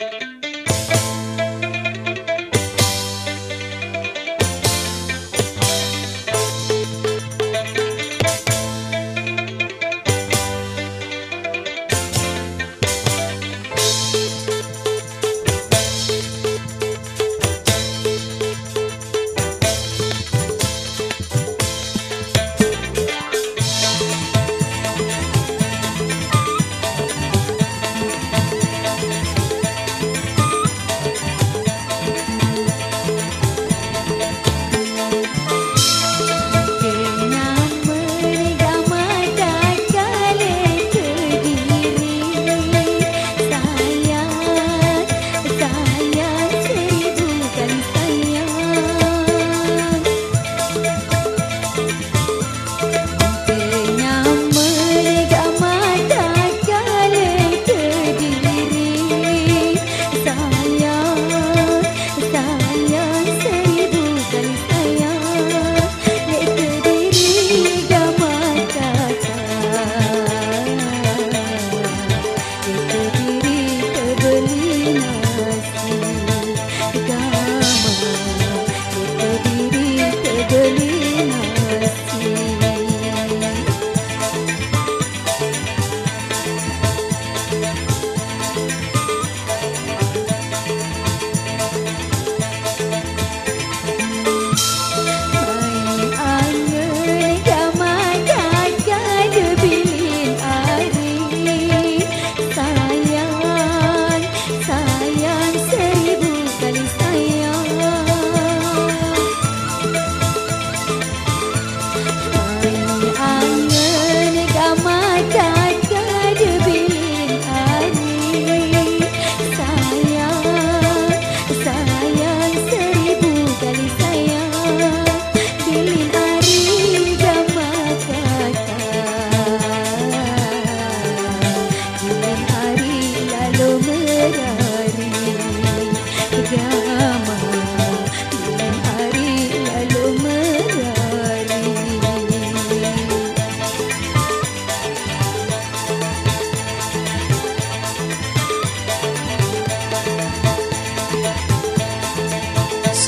Saya suruh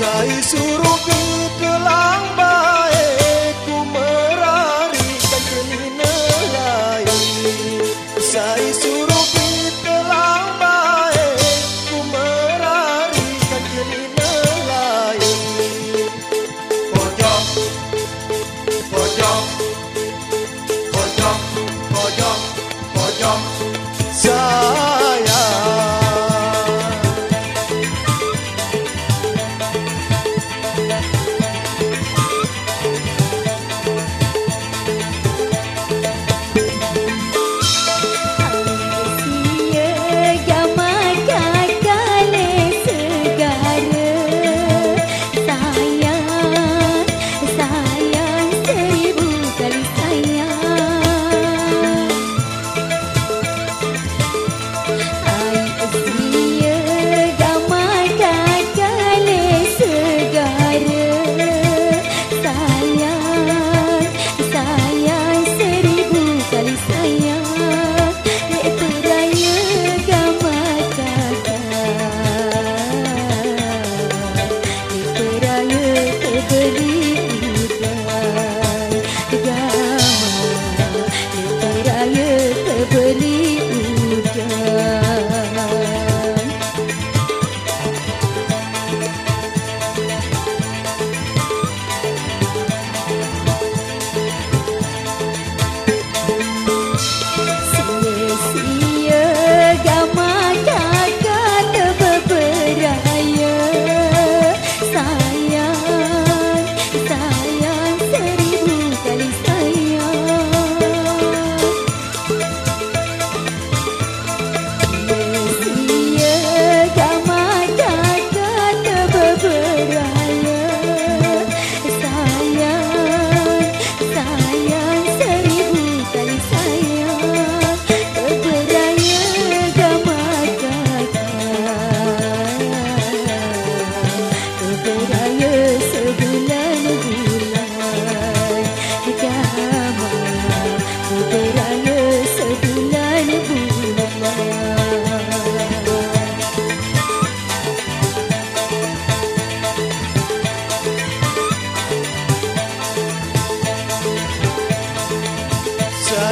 kelang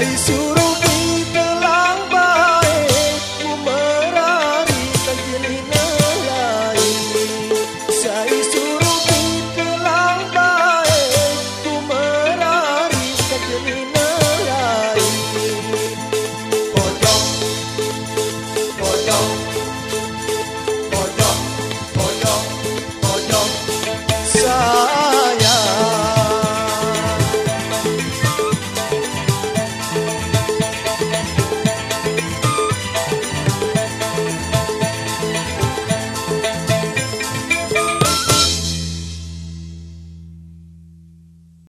Saya suruh